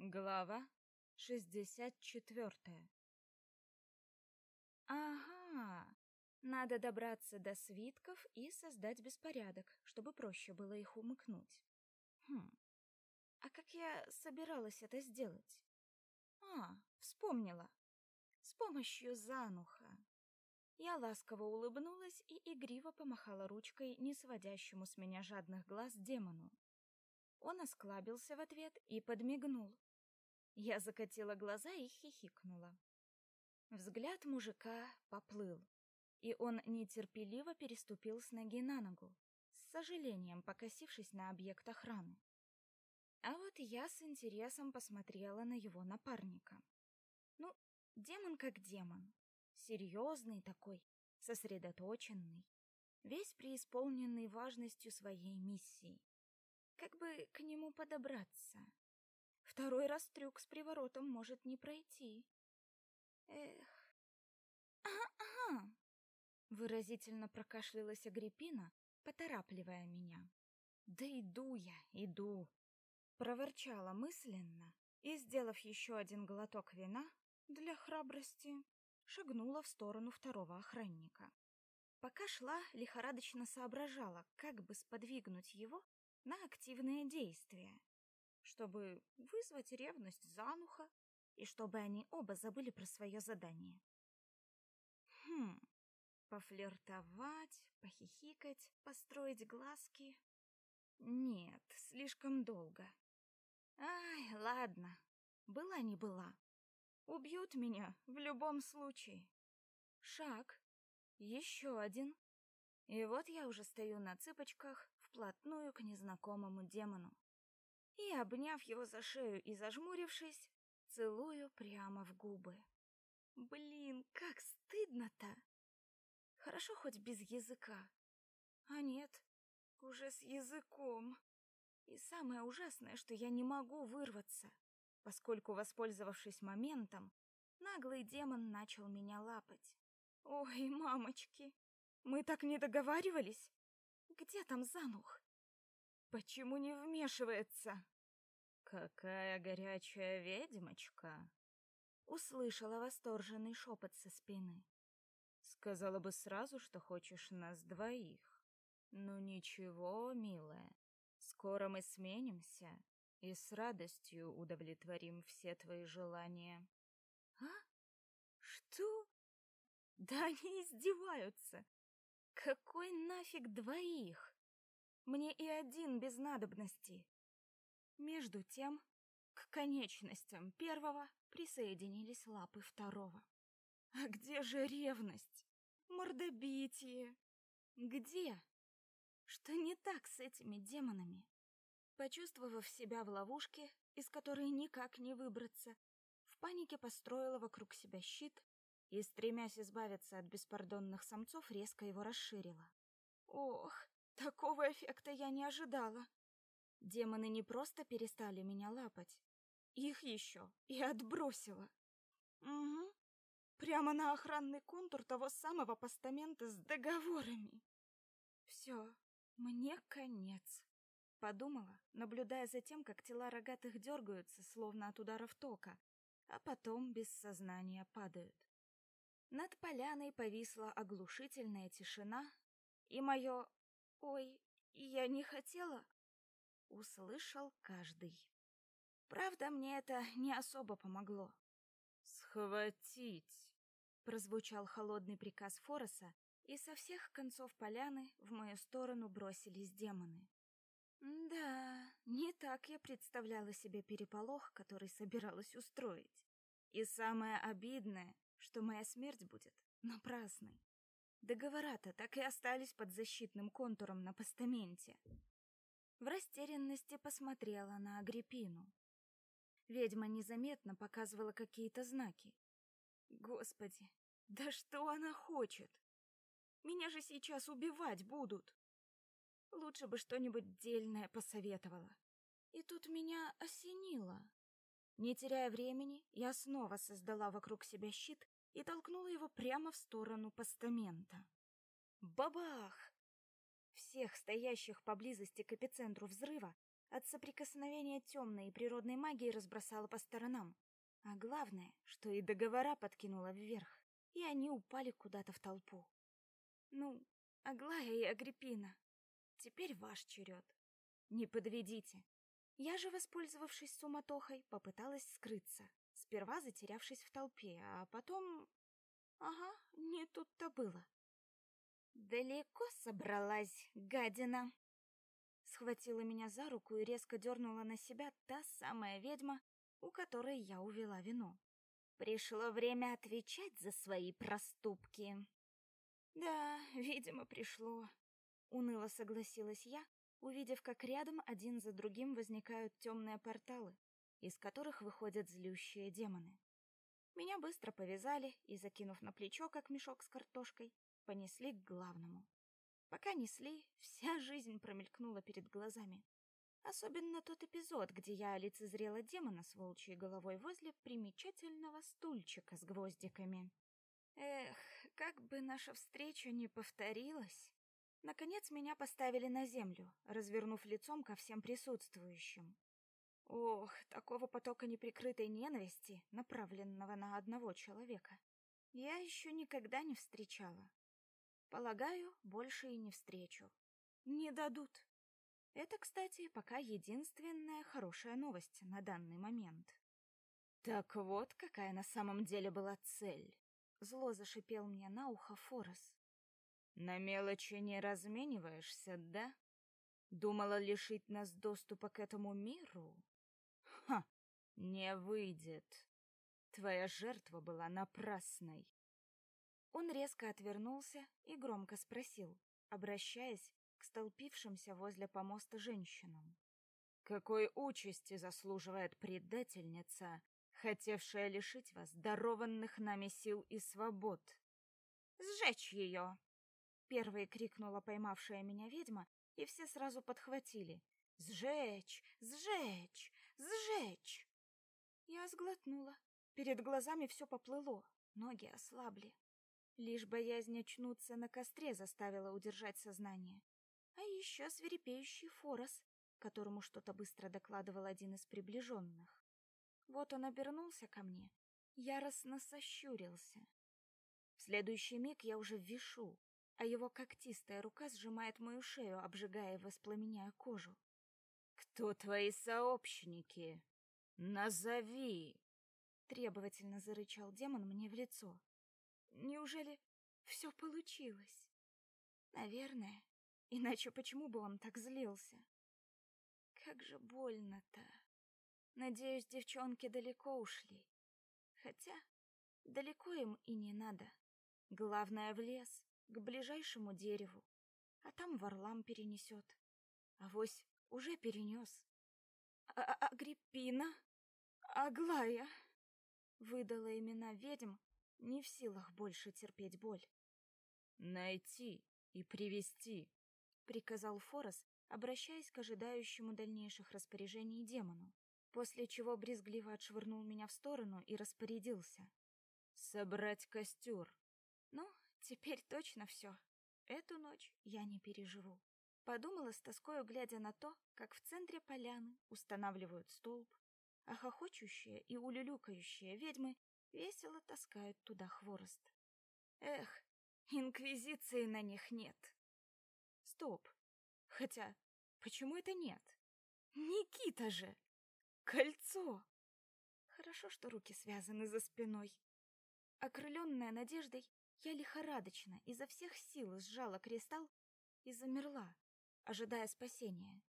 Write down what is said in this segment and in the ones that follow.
Глава 64 Ага, надо добраться до свитков и создать беспорядок, чтобы проще было их умыкнуть. Хм, а как я собиралась это сделать? А, вспомнила. С помощью зануха. Я ласково улыбнулась и игриво помахала ручкой не сводящему с меня жадных глаз демону. Он осклабился в ответ и подмигнул. Я закатила глаза и хихикнула. Взгляд мужика поплыл, и он нетерпеливо переступил с ноги на ногу, с сожалением покосившись на объект охраны. А вот я с интересом посмотрела на его напарника. Ну, демон как демон. Серьезный такой, сосредоточенный, весь преисполненный важностью своей миссии. Как бы к нему подобраться? Второй раз трюк с приворотом может не пройти. Эх. Ага-ага. Выразительно прокашлялась Агриппина, поторапливая меня. Да иду я, иду. Проворчала мысленно и, сделав еще один глоток вина для храбрости, шагнула в сторону второго охранника. Пока шла, лихорадочно соображала, как бы сподвигнуть его на активные действия чтобы вызвать ревность Зануха и чтобы они оба забыли про свое задание. Хм, пофлиртовать, похихикать, построить глазки. Нет, слишком долго. Ай, ладно, была не была. Убьют меня в любом случае. Шаг, еще один. И вот я уже стою на цыпочках вплотную к незнакомому демону и, обняв его за шею и зажмурившись, целую прямо в губы. Блин, как стыдно-то! Хорошо хоть без языка. А нет, уже с языком. И самое ужасное, что я не могу вырваться, поскольку, воспользовавшись моментом, наглый демон начал меня лапать. Ой, мамочки, мы так не договаривались. Где там Занух? Почему не вмешивается? Какая горячая ведьмочка! Услышала восторженный шепот со спины. Сказала бы сразу, что хочешь нас двоих. Ну ничего, милая, скоро мы сменимся и с радостью удовлетворим все твои желания. А? Что? Да они издеваются. Какой нафиг двоих? Мне и один без надобности. Между тем, к конечностям первого присоединились лапы второго. А где же ревность? Мордобитие? Где? Что не так с этими демонами? Почувствовав себя в ловушке, из которой никак не выбраться, в панике построила вокруг себя щит и, стремясь избавиться от беспардонных самцов, резко его расширила. Ох, Такого эффекта я не ожидала. Демоны не просто перестали меня лапать, их еще и отбросило. Угу. Прямо на охранный контур того самого постамента с договорами. Все, мне конец. Подумала, наблюдая за тем, как тела рогатых дергаются, словно от ударов тока, а потом без сознания падают. Над поляной повисла оглушительная тишина, и мое Ой, я не хотела, услышал каждый. Правда, мне это не особо помогло. Схватить, прозвучал холодный приказ Фороса, и со всех концов поляны в мою сторону бросились демоны. Да, не так я представляла себе переполох, который собиралась устроить. И самое обидное, что моя смерть будет напрасной. Договора-то так и остались под защитным контуром на постаменте. В растерянности посмотрела на Агриппину. Ведьма незаметно показывала какие-то знаки. Господи, да что она хочет? Меня же сейчас убивать будут. Лучше бы что-нибудь дельное посоветовала. И тут меня осенило. Не теряя времени, я снова создала вокруг себя щит и толкнула его прямо в сторону постамента. Бабах! Всех стоящих поблизости к эпицентру взрыва от соприкосновения темной и природной магии разбросала по сторонам. А главное, что и договора подкинула вверх, и они упали куда-то в толпу. Ну, Аглая и Агриппина, теперь ваш черед. Не подведите. Я же, воспользовавшись суматохой, попыталась скрыться, сперва затерявшись в толпе, а потом... Ага, не тут-то было. Далеко собралась, гадина. Схватила меня за руку и резко дернула на себя та самая ведьма, у которой я увела вино. Пришло время отвечать за свои проступки. Да, видимо, пришло, уныло согласилась я, увидев, как рядом один за другим возникают темные порталы, из которых выходят злющие демоны. Меня быстро повязали и, закинув на плечо, как мешок с картошкой, понесли к главному. Пока несли, вся жизнь промелькнула перед глазами. Особенно тот эпизод, где я лицезрела демона с волчьей головой возле примечательного стульчика с гвоздиками. Эх, как бы наша встреча не повторилась. Наконец меня поставили на землю, развернув лицом ко всем присутствующим. Ох, такого потока неприкрытой ненависти, направленного на одного человека, я еще никогда не встречала. Полагаю, больше и не встречу. Не дадут. Это, кстати, пока единственная хорошая новость на данный момент. Так вот, какая на самом деле была цель. Зло зашипел мне на ухо Форес. На мелочи не размениваешься, да? Думала лишить нас доступа к этому миру? Ха, не выйдет. Твоя жертва была напрасной. Он резко отвернулся и громко спросил, обращаясь к столпившимся возле помоста женщинам. «Какой участи заслуживает предательница, хотевшая лишить вас дарованных нами сил и свобод?» «Сжечь ее!» Первой крикнула поймавшая меня ведьма, и все сразу подхватили. «Сжечь! Сжечь! Сжечь!» Я сглотнула. Перед глазами все поплыло, ноги ослабли. Лишь боязнь очнуться на костре заставила удержать сознание. А еще свирепеющий Форос, которому что-то быстро докладывал один из приближенных. Вот он обернулся ко мне, яростно сощурился. В следующий миг я уже вишу, а его когтистая рука сжимает мою шею, обжигая и воспламеняя кожу. «Кто твои сообщники? Назови!» Требовательно зарычал демон мне в лицо. Неужели все получилось? Наверное. Иначе почему бы он так злился? Как же больно-то. Надеюсь, девчонки далеко ушли. Хотя далеко им и не надо. Главное в лес, к ближайшему дереву. А там Варлам перенесет. Авось уже перенес. А -а Агриппина, Аглая выдала имена ведьм, не в силах больше терпеть боль. «Найти и привести», — приказал Форос, обращаясь к ожидающему дальнейших распоряжений демону, после чего брезгливо отшвырнул меня в сторону и распорядился. «Собрать костер». «Ну, теперь точно все. Эту ночь я не переживу». Подумала с тоскою, глядя на то, как в центре поляны устанавливают столб, а хохочущие и улюлюкающие ведьмы весело таскают туда хворост. Эх, инквизиции на них нет. Стоп. Хотя, почему это нет? Никита же! Кольцо! Хорошо, что руки связаны за спиной. Окрыленная надеждой, я лихорадочно изо всех сил сжала кристалл и замерла, ожидая спасения.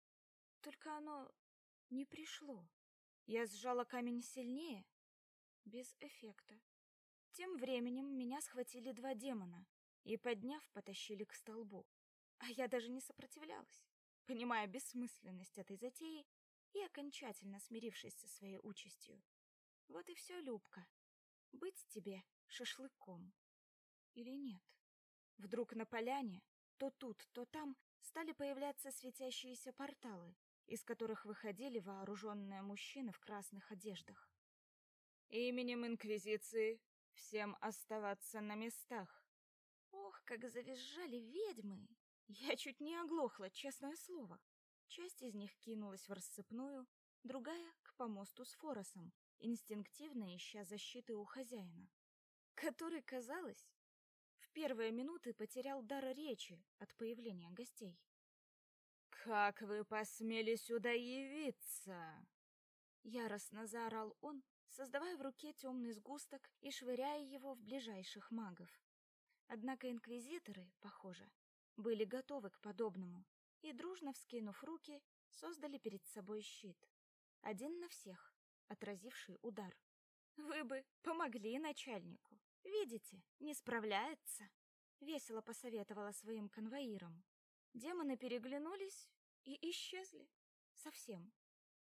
Только оно не пришло. Я сжала камень сильнее, без эффекта. Тем временем меня схватили два демона и, подняв, потащили к столбу. А я даже не сопротивлялась, понимая бессмысленность этой затеи и окончательно смирившись со своей участью. Вот и все, Любка. Быть тебе шашлыком. Или нет? Вдруг на поляне, то тут, то там, стали появляться светящиеся порталы, из которых выходили вооруженные мужчины в красных одеждах. Именем Инквизиции всем оставаться на местах. Ох, как завизжали ведьмы! Я чуть не оглохла, честное слово. Часть из них кинулась в рассыпную, другая — к помосту с Форосом, инстинктивно ища защиты у хозяина, который, казалось, в первые минуты потерял дар речи от появления гостей. «Как вы посмели сюда явиться?» Яростно заорал он, создавая в руке темный сгусток и швыряя его в ближайших магов. Однако инквизиторы, похоже, были готовы к подобному и, дружно вскинув руки, создали перед собой щит. Один на всех, отразивший удар. «Вы бы помогли начальнику. Видите, не справляется», — весело посоветовала своим конвоирам. Демоны переглянулись и исчезли. Совсем.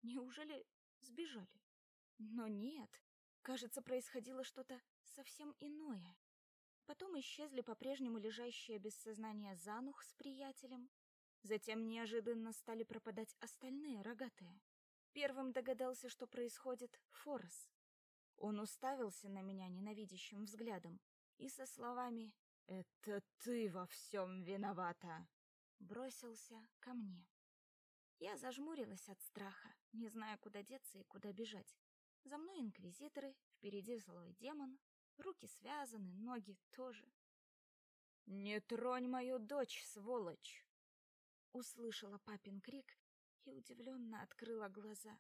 Неужели сбежали? Но нет. Кажется, происходило что-то совсем иное. Потом исчезли по-прежнему лежащие без сознания Занух с приятелем. Затем неожиданно стали пропадать остальные рогатые. Первым догадался, что происходит, Форс. Он уставился на меня ненавидящим взглядом и со словами «Это ты во всем виновата!» бросился ко мне. Я зажмурилась от страха, не зная, куда деться и куда бежать. За мной инквизиторы, впереди злой демон, руки связаны, ноги тоже. «Не тронь мою дочь, сволочь!» Услышала папин крик и удивленно открыла глаза.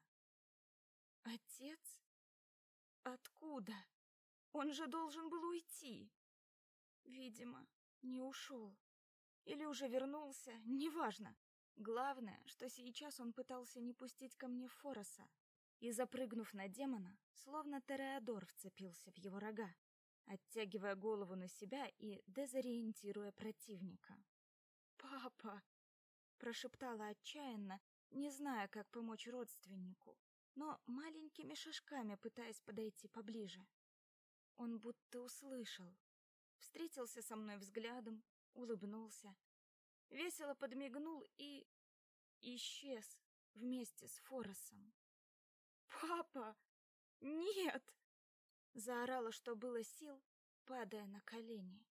«Отец? Откуда? Он же должен был уйти!» Видимо, не ушел. Или уже вернулся, неважно. Главное, что сейчас он пытался не пустить ко мне Фороса. И, запрыгнув на демона, словно Тореадор вцепился в его рога, оттягивая голову на себя и дезориентируя противника. «Папа!» — прошептала отчаянно, не зная, как помочь родственнику, но маленькими шажками пытаясь подойти поближе. Он будто услышал, встретился со мной взглядом, улыбнулся, весело подмигнул и исчез вместе с Форосом. «Папа! Нет!» Заорала, что было сил, падая на колени.